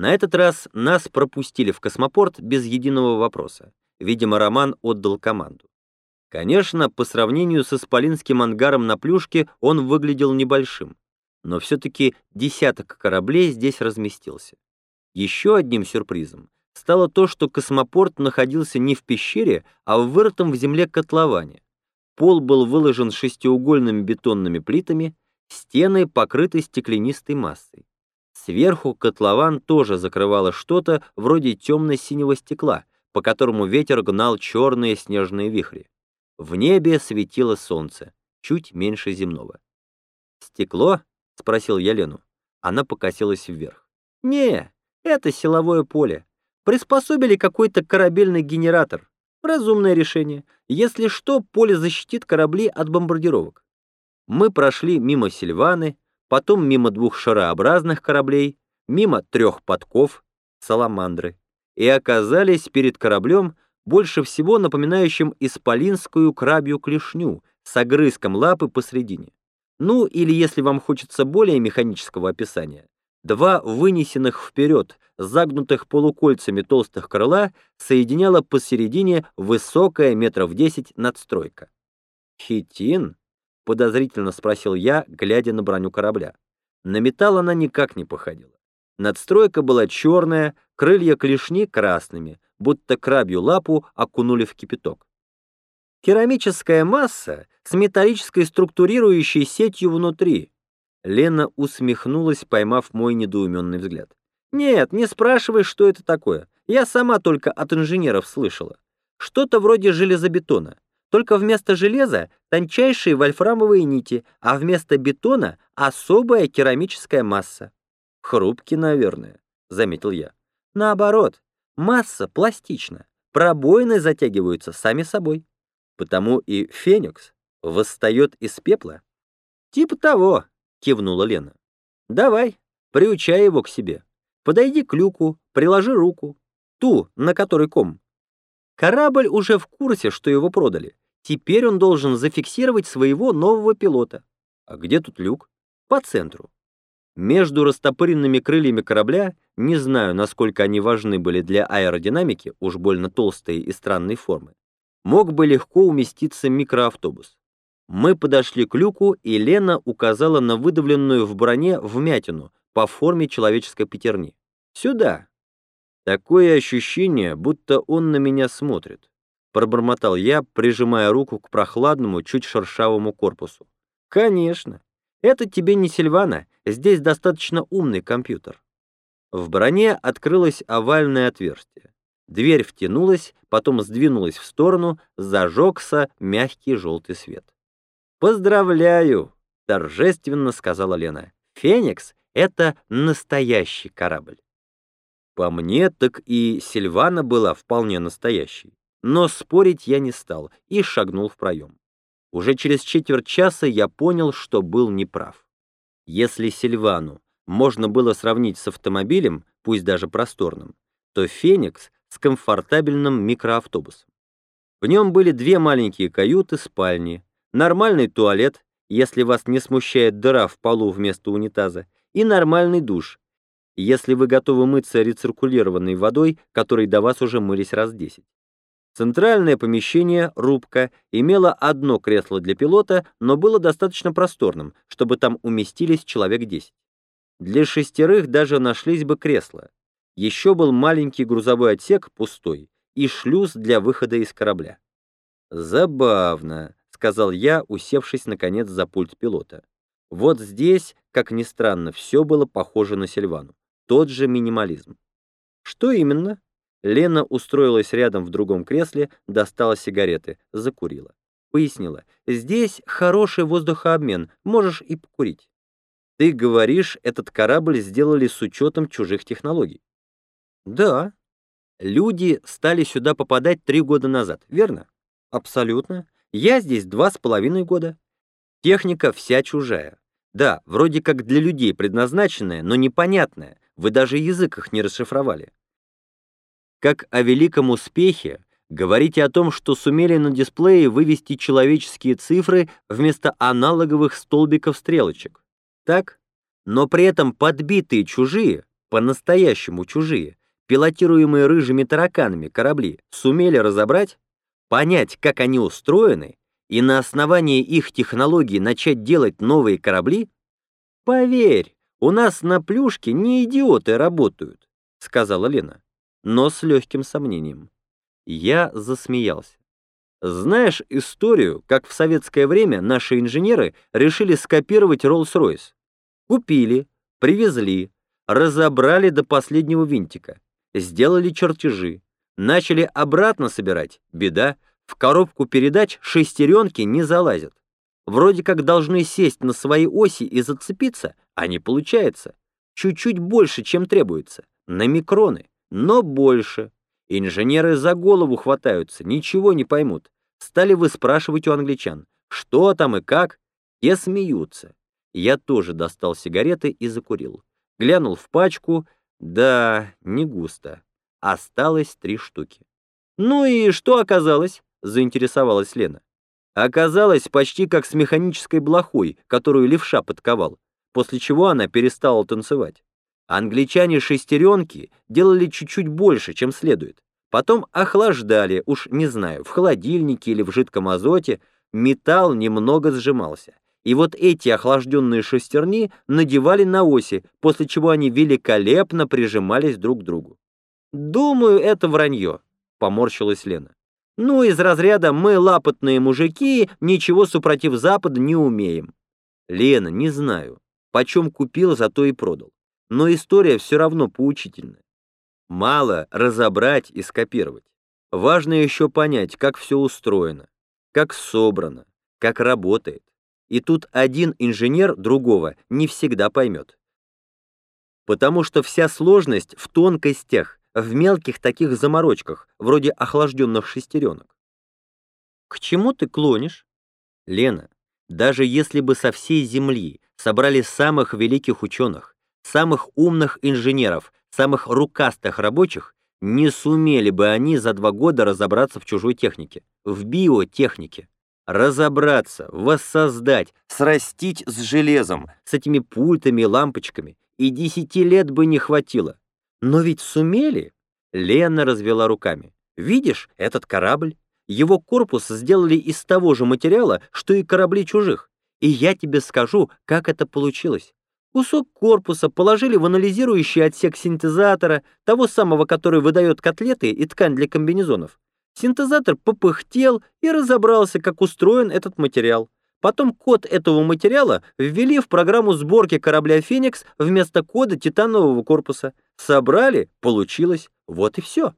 На этот раз нас пропустили в космопорт без единого вопроса. Видимо, Роман отдал команду. Конечно, по сравнению с исполинским ангаром на Плюшке он выглядел небольшим, но все-таки десяток кораблей здесь разместился. Еще одним сюрпризом стало то, что космопорт находился не в пещере, а в вырытом в земле котловане. Пол был выложен шестиугольными бетонными плитами, стены покрыты стеклянистой массой. Сверху котлован тоже закрывало что-то вроде темно-синего стекла, по которому ветер гнал черные снежные вихри. В небе светило солнце, чуть меньше земного. «Стекло?» — спросил я Лену. Она покосилась вверх. «Не, это силовое поле. Приспособили какой-то корабельный генератор. Разумное решение. Если что, поле защитит корабли от бомбардировок». Мы прошли мимо Сильваны, потом мимо двух шарообразных кораблей, мимо трех подков, саламандры, и оказались перед кораблем, больше всего напоминающим исполинскую крабью клешню с огрызком лапы посредине. Ну, или если вам хочется более механического описания, два вынесенных вперед, загнутых полукольцами толстых крыла соединяла посередине высокая метров десять надстройка. «Хитин?» — подозрительно спросил я, глядя на броню корабля. На металл она никак не походила. Надстройка была черная, крылья клешни красными, будто крабью лапу окунули в кипяток. Керамическая масса с металлической структурирующей сетью внутри. Лена усмехнулась, поймав мой недоуменный взгляд. «Нет, не спрашивай, что это такое. Я сама только от инженеров слышала. Что-то вроде железобетона. Только вместо железа тончайшие вольфрамовые нити, а вместо бетона особая керамическая масса. Хрупкий, наверное, заметил я. Наоборот, масса пластична, пробоины затягиваются сами собой. Потому и феникс восстает из пепла. Типа того, кивнула Лена. Давай, приучай его к себе. Подойди к люку, приложи руку. Ту, на которой ком. Корабль уже в курсе, что его продали. Теперь он должен зафиксировать своего нового пилота. А где тут люк? По центру. Между растопыренными крыльями корабля, не знаю, насколько они важны были для аэродинамики, уж больно толстые и странной формы, мог бы легко уместиться микроавтобус. Мы подошли к люку, и Лена указала на выдавленную в броне вмятину по форме человеческой пятерни. «Сюда!» Такое ощущение, будто он на меня смотрит. Пробормотал я, прижимая руку к прохладному, чуть шершавому корпусу. Конечно. Это тебе не Сильвана, здесь достаточно умный компьютер. В броне открылось овальное отверстие. Дверь втянулась, потом сдвинулась в сторону, зажегся мягкий желтый свет. «Поздравляю!» — торжественно сказала Лена. «Феникс — это настоящий корабль». По мне, так и Сильвана была вполне настоящей. Но спорить я не стал и шагнул в проем. Уже через четверть часа я понял, что был неправ. Если Сильвану можно было сравнить с автомобилем, пусть даже просторным, то Феникс с комфортабельным микроавтобусом. В нем были две маленькие каюты, спальни, нормальный туалет, если вас не смущает дыра в полу вместо унитаза, и нормальный душ, если вы готовы мыться рециркулированной водой, которой до вас уже мылись раз десять. Центральное помещение, рубка, имело одно кресло для пилота, но было достаточно просторным, чтобы там уместились человек 10. Для шестерых даже нашлись бы кресла. Еще был маленький грузовой отсек, пустой, и шлюз для выхода из корабля. «Забавно», — сказал я, усевшись, наконец, за пульт пилота. Вот здесь, как ни странно, все было похоже на Сильвану. Тот же минимализм. «Что именно?» Лена устроилась рядом в другом кресле, достала сигареты, закурила. Пояснила, здесь хороший воздухообмен, можешь и покурить. Ты говоришь, этот корабль сделали с учетом чужих технологий? Да. Люди стали сюда попадать три года назад, верно? Абсолютно. Я здесь два с половиной года. Техника вся чужая. Да, вроде как для людей предназначенная, но непонятная. Вы даже язык их не расшифровали. Как о великом успехе, говорите о том, что сумели на дисплее вывести человеческие цифры вместо аналоговых столбиков стрелочек. Так? Но при этом подбитые чужие, по-настоящему чужие, пилотируемые рыжими тараканами корабли, сумели разобрать, понять, как они устроены, и на основании их технологий начать делать новые корабли? Поверь, у нас на плюшке не идиоты работают, сказала Лена, но с легким сомнением. Я засмеялся. Знаешь историю, как в советское время наши инженеры решили скопировать Rolls-Royce? Купили, привезли, разобрали до последнего винтика, сделали чертежи, начали обратно собирать, беда, в коробку передач шестеренки не залазят. Вроде как должны сесть на свои оси и зацепиться, а не получается. Чуть-чуть больше, чем требуется, на микроны, но больше. Инженеры за голову хватаются, ничего не поймут. Стали выспрашивать у англичан, что там и как, и смеются. Я тоже достал сигареты и закурил. Глянул в пачку, да, не густо. Осталось три штуки. «Ну и что оказалось?» — заинтересовалась Лена. Оказалось почти как с механической блохой, которую левша подковал, после чего она перестала танцевать. Англичане шестеренки делали чуть-чуть больше, чем следует. Потом охлаждали, уж не знаю, в холодильнике или в жидком азоте, металл немного сжимался. И вот эти охлажденные шестерни надевали на оси, после чего они великолепно прижимались друг к другу. «Думаю, это вранье», — поморщилась Лена. «Ну, из разряда «мы лапотные мужики, ничего супротив Запада не умеем». «Лена, не знаю. Почем купил, зато и продал но история все равно поучительная. Мало разобрать и скопировать. Важно еще понять, как все устроено, как собрано, как работает. И тут один инженер другого не всегда поймет. Потому что вся сложность в тонкостях, в мелких таких заморочках, вроде охлажденных шестеренок. К чему ты клонишь? Лена, даже если бы со всей Земли собрали самых великих ученых, самых умных инженеров, самых рукастых рабочих, не сумели бы они за два года разобраться в чужой технике, в биотехнике. Разобраться, воссоздать, срастить с железом, с этими пультами и лампочками, и десяти лет бы не хватило. Но ведь сумели? Лена развела руками. Видишь, этот корабль? Его корпус сделали из того же материала, что и корабли чужих. И я тебе скажу, как это получилось. Кусок корпуса положили в анализирующий отсек синтезатора, того самого, который выдает котлеты и ткань для комбинезонов. Синтезатор попыхтел и разобрался, как устроен этот материал. Потом код этого материала ввели в программу сборки корабля «Феникс» вместо кода титанового корпуса. Собрали, получилось, вот и все.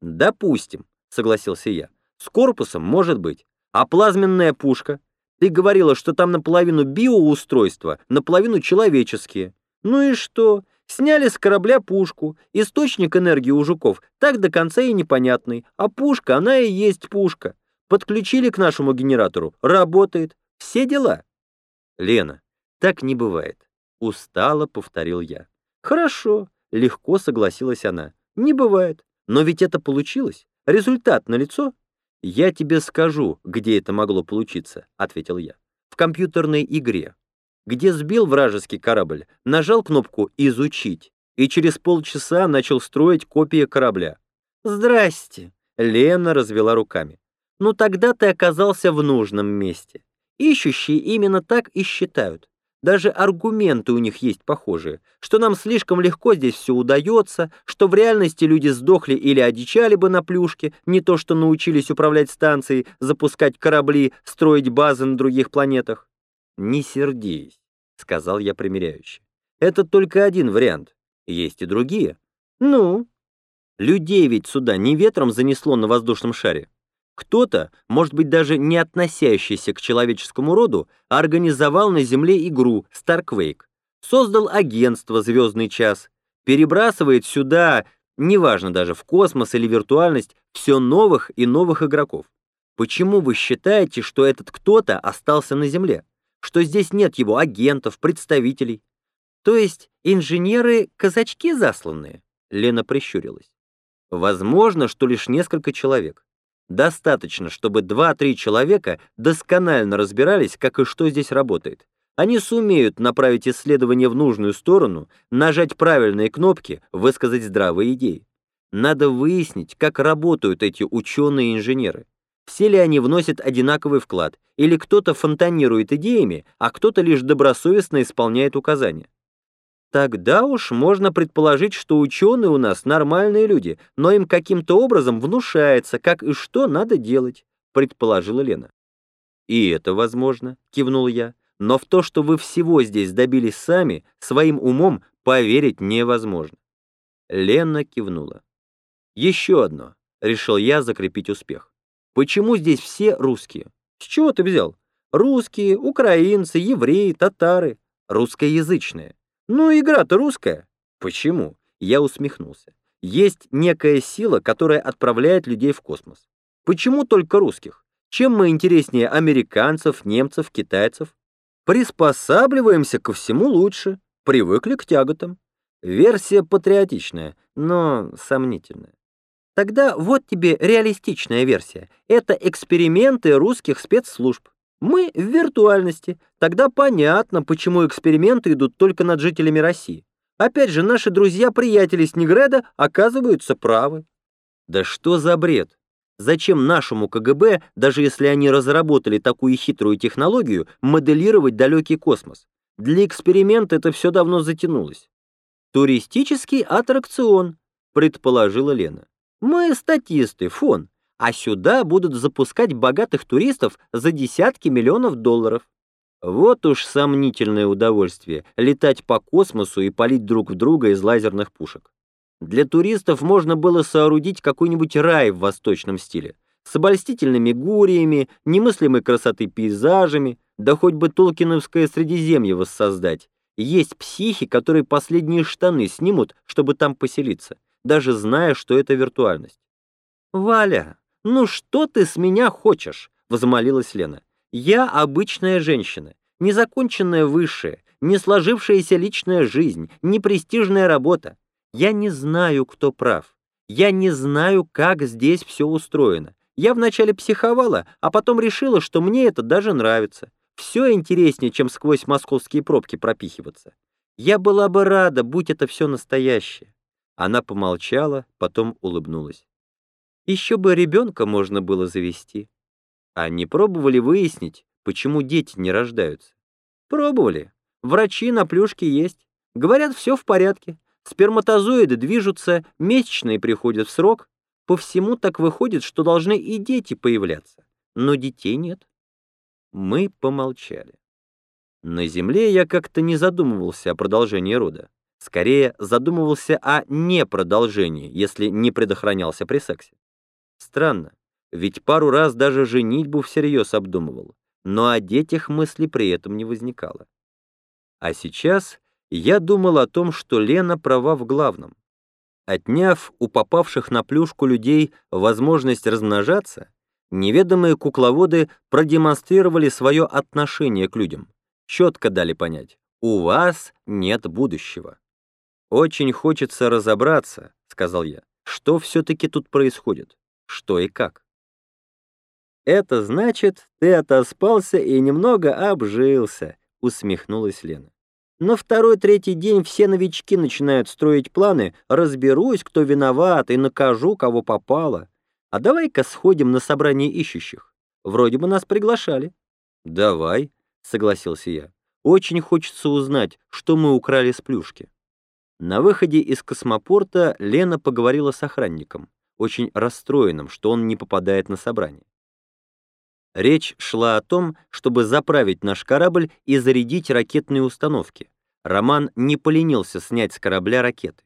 «Допустим», — согласился я, — «с корпусом может быть. А плазменная пушка? Ты говорила, что там наполовину биоустройства, наполовину человеческие. Ну и что? Сняли с корабля пушку. Источник энергии у жуков так до конца и непонятный. А пушка, она и есть пушка. Подключили к нашему генератору. Работает. Все дела. Лена, так не бывает. Устало повторил я. Хорошо. Легко согласилась она. Не бывает. Но ведь это получилось. Результат налицо. «Я тебе скажу, где это могло получиться», — ответил я. «В компьютерной игре. Где сбил вражеский корабль, нажал кнопку «Изучить» и через полчаса начал строить копии корабля. «Здрасте», — Лена развела руками. «Ну тогда ты оказался в нужном месте. Ищущие именно так и считают. Даже аргументы у них есть похожие, что нам слишком легко здесь все удается, что в реальности люди сдохли или одичали бы на плюшке, не то что научились управлять станцией, запускать корабли, строить базы на других планетах. «Не сердись», — сказал я примиряюще. «Это только один вариант. Есть и другие. Ну? Людей ведь сюда не ветром занесло на воздушном шаре. Кто-то, может быть даже не относящийся к человеческому роду, организовал на Земле игру Starquake, создал агентство «Звездный час», перебрасывает сюда, неважно даже в космос или виртуальность, все новых и новых игроков. Почему вы считаете, что этот кто-то остался на Земле? Что здесь нет его агентов, представителей? То есть инженеры — казачки засланные? Лена прищурилась. Возможно, что лишь несколько человек. Достаточно, чтобы 2-3 человека досконально разбирались, как и что здесь работает. Они сумеют направить исследование в нужную сторону, нажать правильные кнопки, высказать здравые идеи. Надо выяснить, как работают эти ученые и инженеры. Все ли они вносят одинаковый вклад, или кто-то фонтанирует идеями, а кто-то лишь добросовестно исполняет указания. Тогда уж можно предположить, что ученые у нас нормальные люди, но им каким-то образом внушается, как и что надо делать, предположила Лена. И это возможно, кивнул я, но в то, что вы всего здесь добились сами, своим умом поверить невозможно. Лена кивнула. Еще одно, решил я закрепить успех. Почему здесь все русские? С чего ты взял? Русские, украинцы, евреи, татары. Русскоязычные. Ну, игра-то русская. Почему? Я усмехнулся. Есть некая сила, которая отправляет людей в космос. Почему только русских? Чем мы интереснее американцев, немцев, китайцев? Приспосабливаемся ко всему лучше, привыкли к тяготам. Версия патриотичная, но сомнительная. Тогда вот тебе реалистичная версия. Это эксперименты русских спецслужб. Мы в виртуальности. Тогда понятно, почему эксперименты идут только над жителями России. Опять же, наши друзья-приятели с Негреда оказываются правы. Да что за бред? Зачем нашему КГБ, даже если они разработали такую хитрую технологию, моделировать далекий космос? Для эксперимента это все давно затянулось. Туристический аттракцион, предположила Лена. Мы статисты, фон, а сюда будут запускать богатых туристов за десятки миллионов долларов. Вот уж сомнительное удовольствие — летать по космосу и палить друг в друга из лазерных пушек. Для туристов можно было соорудить какой-нибудь рай в восточном стиле, с обольстительными гуриями, немыслимой красоты пейзажами, да хоть бы Толкиновское Средиземье воссоздать. Есть психи, которые последние штаны снимут, чтобы там поселиться даже зная, что это виртуальность. «Валя, ну что ты с меня хочешь?» — возмолилась Лена. «Я обычная женщина, незаконченная высшая, не сложившаяся личная жизнь, не престижная работа. Я не знаю, кто прав. Я не знаю, как здесь все устроено. Я вначале психовала, а потом решила, что мне это даже нравится. Все интереснее, чем сквозь московские пробки пропихиваться. Я была бы рада, будь это все настоящее. Она помолчала, потом улыбнулась. Еще бы ребенка можно было завести. А не пробовали выяснить, почему дети не рождаются? Пробовали. Врачи на плюшке есть. Говорят, все в порядке. Сперматозоиды движутся, месячные приходят в срок. По всему так выходит, что должны и дети появляться. Но детей нет. Мы помолчали. На Земле я как-то не задумывался о продолжении рода. Скорее задумывался о непродолжении, если не предохранялся при сексе. Странно, ведь пару раз даже женитьбу всерьез обдумывал, но о детях мысли при этом не возникало. А сейчас я думал о том, что Лена права в главном. Отняв у попавших на плюшку людей возможность размножаться, неведомые кукловоды продемонстрировали свое отношение к людям, четко дали понять, у вас нет будущего. «Очень хочется разобраться», — сказал я, — «что все-таки тут происходит? Что и как?» «Это значит, ты отоспался и немного обжился», — усмехнулась Лена. «На второй-третий день все новички начинают строить планы, разберусь, кто виноват, и накажу, кого попало. А давай-ка сходим на собрание ищущих. Вроде бы нас приглашали». «Давай», — согласился я. «Очень хочется узнать, что мы украли с плюшки». На выходе из космопорта Лена поговорила с охранником, очень расстроенным, что он не попадает на собрание. Речь шла о том, чтобы заправить наш корабль и зарядить ракетные установки. Роман не поленился снять с корабля ракеты.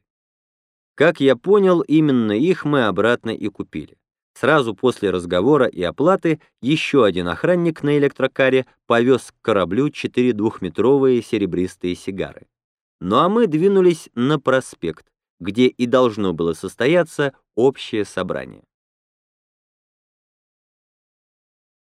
Как я понял, именно их мы обратно и купили. Сразу после разговора и оплаты еще один охранник на электрокаре повез к кораблю четыре двухметровые серебристые сигары. Ну а мы двинулись на проспект, где и должно было состояться общее собрание.